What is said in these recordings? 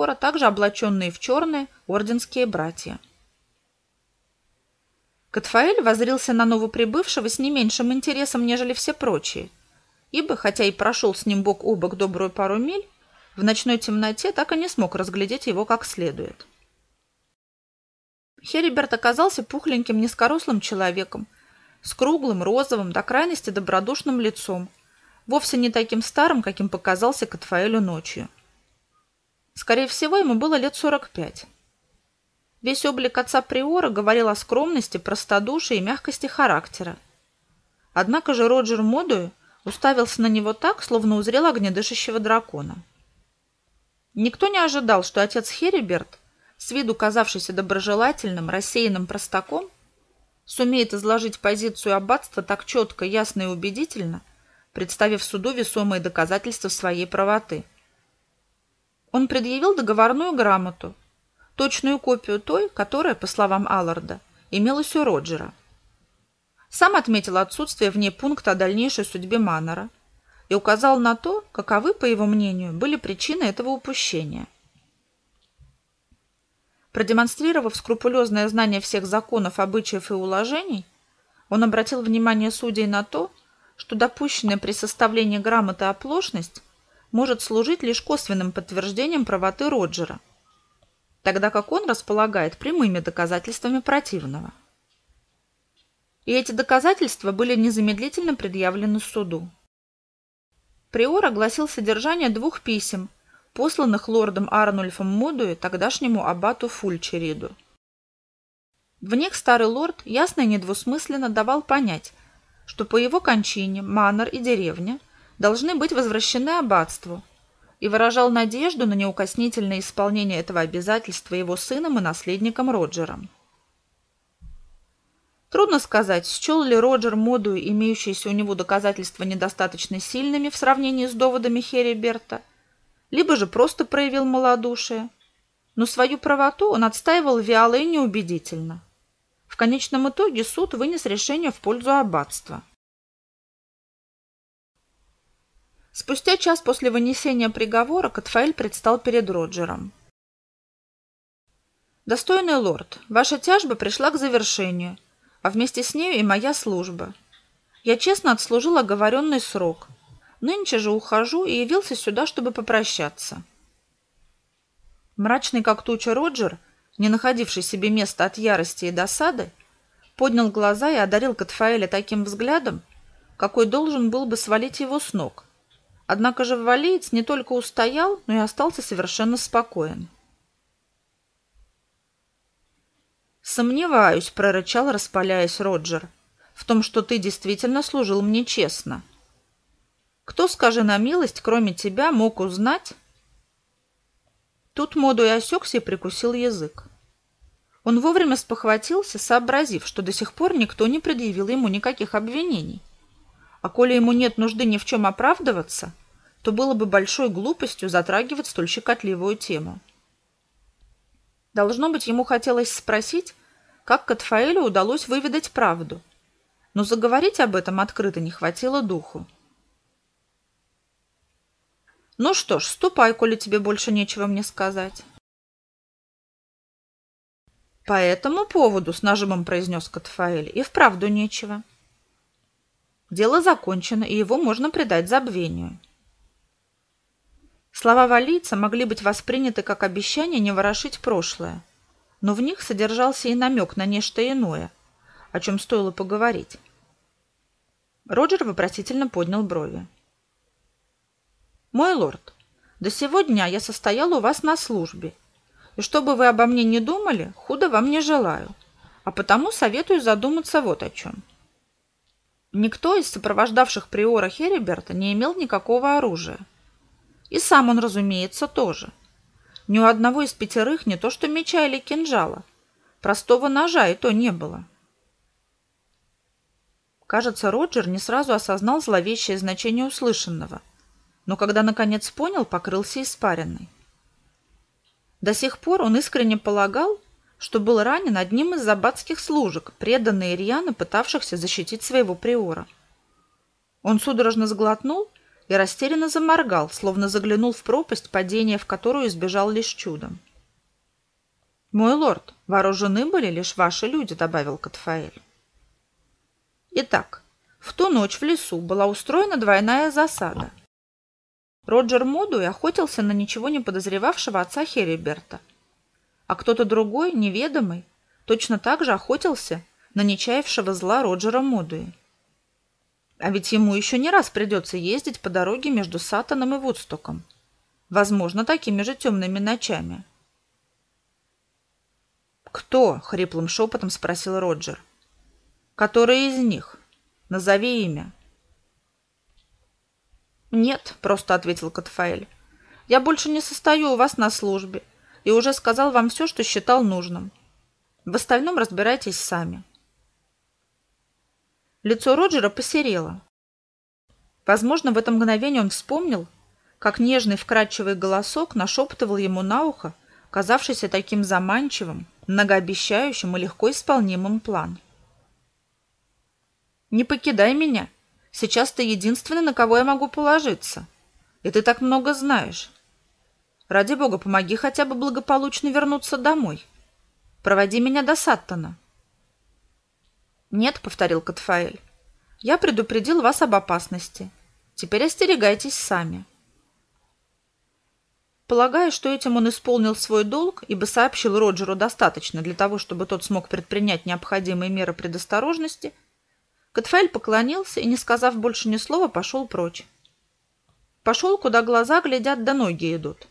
приора, также облаченные в черные орденские братья. Катфаэль возрился на новоприбывшего с не меньшим интересом, нежели все прочие, ибо, хотя и прошел с ним бок о бок добрую пару миль, в ночной темноте так и не смог разглядеть его как следует. Хериберт оказался пухленьким, низкорослым человеком, с круглым, розовым, до крайности добродушным лицом, вовсе не таким старым, каким показался Катфаэлю ночью. Скорее всего, ему было лет сорок пять. Весь облик отца Приора говорил о скромности, простодушии и мягкости характера. Однако же Роджер Модуэ уставился на него так, словно узрел огнедышащего дракона. Никто не ожидал, что отец Хериберт, с виду казавшийся доброжелательным, рассеянным простаком, сумеет изложить позицию аббатства так четко, ясно и убедительно, представив суду весомые доказательства своей правоты. Он предъявил договорную грамоту, точную копию той, которая, по словам Алларда, имелась у Роджера. Сам отметил отсутствие в ней пункта о дальнейшей судьбе Маннера и указал на то, каковы, по его мнению, были причины этого упущения. Продемонстрировав скрупулезное знание всех законов, обычаев и уложений, он обратил внимание судей на то, что допущенная при составлении грамоты оплошность может служить лишь косвенным подтверждением правоты Роджера – тогда как он располагает прямыми доказательствами противного. И эти доказательства были незамедлительно предъявлены суду. Приор огласил содержание двух писем, посланных лордом Арнульфом Модуе тогдашнему аббату Фульчериду. В них старый лорд ясно и недвусмысленно давал понять, что по его кончине манор и деревня должны быть возвращены аббатству, и выражал надежду на неукоснительное исполнение этого обязательства его сыном и наследником Роджером. Трудно сказать, счел ли Роджер моду, имеющиеся у него доказательства недостаточно сильными в сравнении с доводами Хериберта, либо же просто проявил малодушие, но свою правоту он отстаивал вяло и неубедительно. В конечном итоге суд вынес решение в пользу аббатства. Спустя час после вынесения приговора Катфаэль предстал перед Роджером. «Достойный лорд, ваша тяжба пришла к завершению, а вместе с нею и моя служба. Я честно отслужил оговоренный срок. Нынче же ухожу и явился сюда, чтобы попрощаться». Мрачный как туча Роджер, не находивший себе места от ярости и досады, поднял глаза и одарил Катфаэля таким взглядом, какой должен был бы свалить его с ног – Однако же валиец не только устоял, но и остался совершенно спокоен. «Сомневаюсь», — прорычал, распаляясь Роджер, — «в том, что ты действительно служил мне честно. Кто, скажи на милость, кроме тебя, мог узнать?» Тут Моду и осекся и прикусил язык. Он вовремя спохватился, сообразив, что до сих пор никто не предъявил ему никаких обвинений. А коли ему нет нужды ни в чем оправдываться, то было бы большой глупостью затрагивать столь щекотливую тему. Должно быть, ему хотелось спросить, как Катфаэлю удалось выведать правду, но заговорить об этом открыто не хватило духу. «Ну что ж, ступай, коли тебе больше нечего мне сказать». «По этому поводу, — с нажимом произнес Катфаэль, — и вправду нечего. Дело закончено, и его можно предать забвению». Слова валийца могли быть восприняты как обещание не ворошить прошлое, но в них содержался и намек на нечто иное, о чем стоило поговорить. Роджер вопросительно поднял брови. «Мой лорд, до сегодня я состоял у вас на службе, и чтобы вы обо мне не думали, худо вам не желаю, а потому советую задуматься вот о чем. Никто из сопровождавших приора Хериберта не имел никакого оружия, и сам он, разумеется, тоже. Ни у одного из пятерых не то что меча или кинжала. Простого ножа и то не было. Кажется, Роджер не сразу осознал зловещее значение услышанного, но когда наконец понял, покрылся испаренной. До сих пор он искренне полагал, что был ранен одним из забатских служек, преданный Ирьяна, пытавшихся защитить своего приора. Он судорожно сглотнул и растерянно заморгал, словно заглянул в пропасть, падения в которую избежал лишь чудом. «Мой лорд, вооружены были лишь ваши люди», — добавил Катфаэль. Итак, в ту ночь в лесу была устроена двойная засада. Роджер Модуи охотился на ничего не подозревавшего отца Хериберта, а кто-то другой, неведомый, точно так же охотился на нечаявшего зла Роджера Модуи. А ведь ему еще не раз придется ездить по дороге между Сатаном и Вудстоком. Возможно, такими же темными ночами. «Кто?» — хриплым шепотом спросил Роджер. «Который из них? Назови имя». «Нет», — просто ответил Катфаэль. «Я больше не состою у вас на службе и уже сказал вам все, что считал нужным. В остальном разбирайтесь сами». Лицо Роджера посерело. Возможно, в это мгновение он вспомнил, как нежный вкрадчивый голосок нашептывал ему на ухо, казавшийся таким заманчивым, многообещающим и легко исполнимым план. «Не покидай меня», Сейчас ты единственный, на кого я могу положиться. И ты так много знаешь. Ради бога, помоги хотя бы благополучно вернуться домой. Проводи меня до Саттона. Нет, — повторил Катфаэль. Я предупредил вас об опасности. Теперь остерегайтесь сами. Полагая, что этим он исполнил свой долг, ибо сообщил Роджеру достаточно для того, чтобы тот смог предпринять необходимые меры предосторожности, — Катфаэль поклонился и, не сказав больше ни слова, пошел прочь. Пошел, куда глаза глядят, да ноги идут.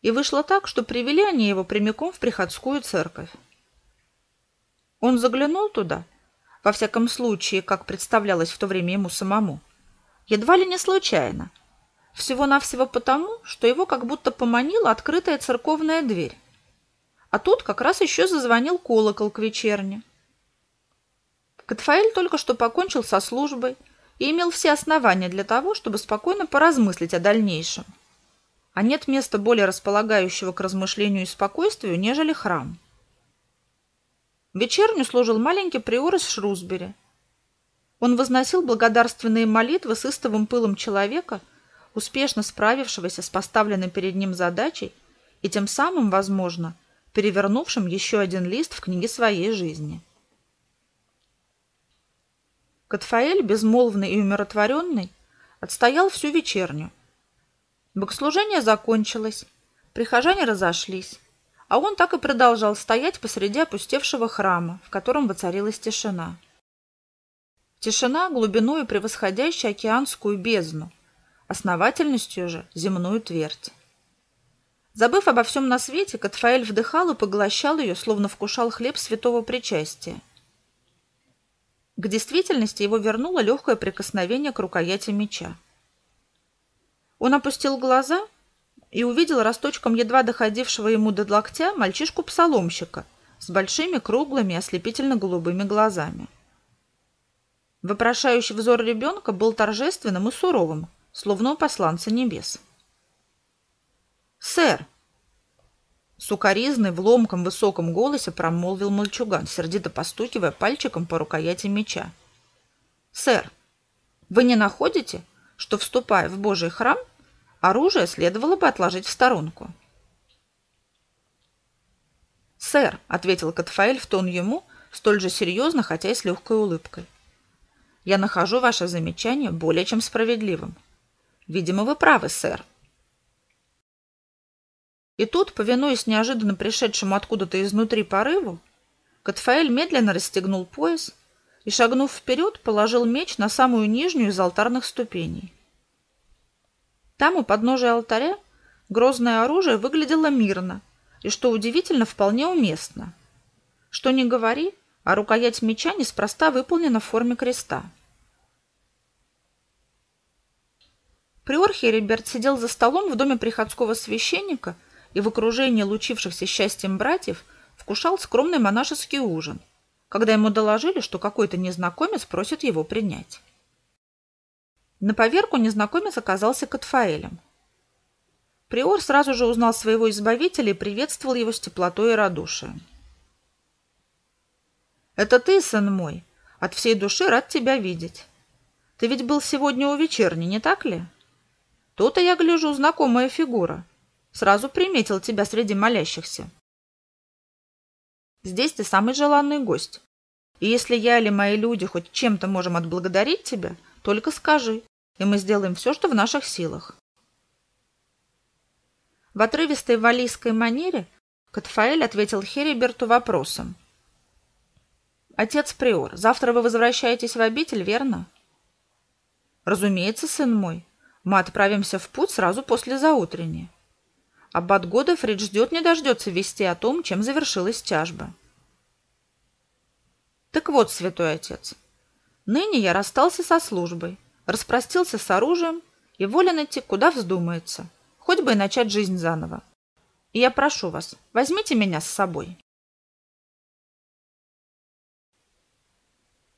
И вышло так, что привели они его прямиком в приходскую церковь. Он заглянул туда, во всяком случае, как представлялось в то время ему самому, едва ли не случайно, всего-навсего потому, что его как будто поманила открытая церковная дверь. А тут как раз еще зазвонил колокол к вечерне. Катфаэль только что покончил со службой и имел все основания для того, чтобы спокойно поразмыслить о дальнейшем. А нет места более располагающего к размышлению и спокойствию, нежели храм. Вечерню служил маленький приор из Шрусбери. Он возносил благодарственные молитвы с истовым пылом человека, успешно справившегося с поставленной перед ним задачей и тем самым, возможно, перевернувшим еще один лист в книге своей жизни. Катфаэль, безмолвный и умиротворенный, отстоял всю вечерню. Богослужение закончилось, прихожане разошлись, а он так и продолжал стоять посреди опустевшего храма, в котором воцарилась тишина. Тишина, глубиною превосходящая океанскую бездну, основательностью же земную твердь. Забыв обо всем на свете, Катфаэль вдыхал и поглощал ее, словно вкушал хлеб святого причастия. К действительности его вернуло легкое прикосновение к рукояти меча. Он опустил глаза и увидел росточком едва доходившего ему до локтя мальчишку-псаломщика с большими круглыми ослепительно-голубыми глазами. Вопрошающий взор ребенка был торжественным и суровым, словно у посланца небес. «Сэр!» Сукаризный в ломком высоком голосе промолвил мальчуган, сердито постукивая пальчиком по рукояти меча. «Сэр, вы не находите, что, вступая в Божий храм, оружие следовало бы отложить в сторонку?» «Сэр», — ответил Катфаэль в тон ему, столь же серьезно, хотя и с легкой улыбкой. «Я нахожу ваше замечание более чем справедливым. Видимо, вы правы, сэр. И тут, повинуясь неожиданно пришедшему откуда-то изнутри порыву, Катфаэль медленно расстегнул пояс и, шагнув вперед, положил меч на самую нижнюю из алтарных ступеней. Там, у подножия алтаря, грозное оружие выглядело мирно и, что удивительно, вполне уместно. Что ни говори, а рукоять меча неспроста выполнена в форме креста. Приор Хериберт сидел за столом в доме приходского священника – и в окружении лучившихся счастьем братьев вкушал скромный монашеский ужин, когда ему доложили, что какой-то незнакомец просит его принять. На поверку незнакомец оказался Катфаэлем. Приор сразу же узнал своего избавителя и приветствовал его с теплотой и радушием. «Это ты, сын мой. От всей души рад тебя видеть. Ты ведь был сегодня у вечерни, не так ли?» То-то я гляжу, знакомая фигура. Сразу приметил тебя среди молящихся. Здесь ты самый желанный гость. И если я или мои люди хоть чем-то можем отблагодарить тебя, только скажи, и мы сделаем все, что в наших силах. В отрывистой валийской манере Катфаэль ответил Хериберту вопросом. «Отец Приор, завтра вы возвращаетесь в обитель, верно?» «Разумеется, сын мой. Мы отправимся в путь сразу после заутренней. Аббат Годефрид ждет не дождется вести о том, чем завершилась тяжба». «Так вот, святой отец, ныне я расстался со службой, распростился с оружием и волен идти, куда вздумается» хоть бы и начать жизнь заново. И я прошу вас, возьмите меня с собой.